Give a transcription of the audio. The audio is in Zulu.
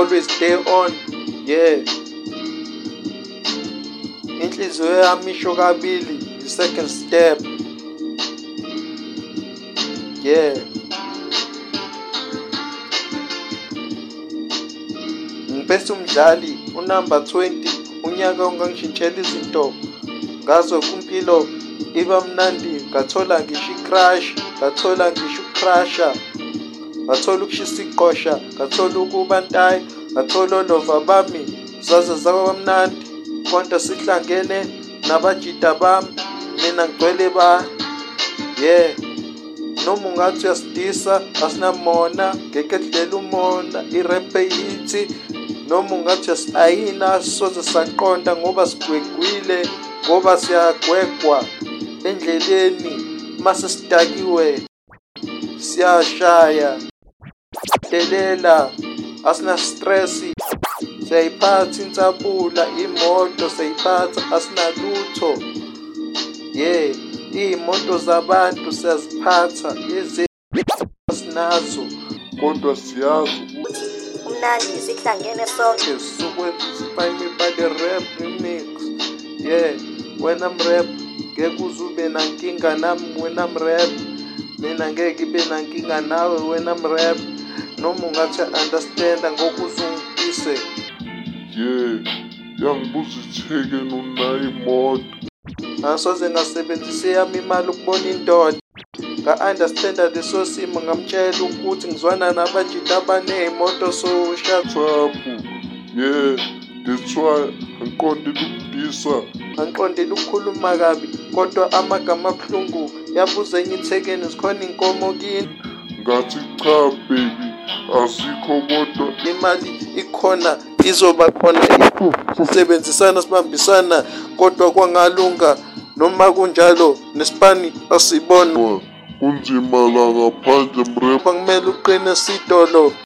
always stay on yeah inhliziyo yami isho kabili second step yeah ngibese umdlali unumber 20 unyaka ongangishintshela izinto ngazwe kumpilo iba mnandi ngathola ngisho icrash ngathola ngisho ucrasher ngathola ukushisa iqosha ngathola ukubantayi ngathola olova bami zaze zaba mnandi konke sihlangene nabajida bami mina ngigcwele ba yeah noma ungathi uyasidisa asinamona ngeke dlela umona irephe yithi noma ungathi uyasayina soze saqonda ngoba sigwegwile ngoba siyagwegwa endleleni mase sidakiwe siyashaya delela asina stress siyayiphatha insapula imoto siyayiphatha asinalutho yeah iy'moto zabantu siyaziphatha ezinazo kodwa siyazi ukuthi kumnandi sihlangene sonke sizokwenza sifane bale rap remix yeah wena mrap ngeke uzube nankinga nami wena mrap mina ngeke ibe nankinga nawe wena mrap noma ungathi understand ngokuze ungibise yeah yangibuza itheke nonayi imoto ngasoze ngasebenzise yami imali ukubona indoda nga-understanda leso simo ngamtshela ukuthi ngizwana nabajita abaney'moto soshathapu yeah that's why angiqondela ukubisa angiqondela ukukhuluma kabi kodwa amagama abuhlungu yabuza enye ithekeni zikhona inkomo kini ngathi cha baby azikho kodwa imali ikhona izoba khona ifu sisebenzisana sibambisana kodwa kwangalunga noma kunjalo nesipani asibone kunzima la ngaphandle mrefa kumele uqine sitolo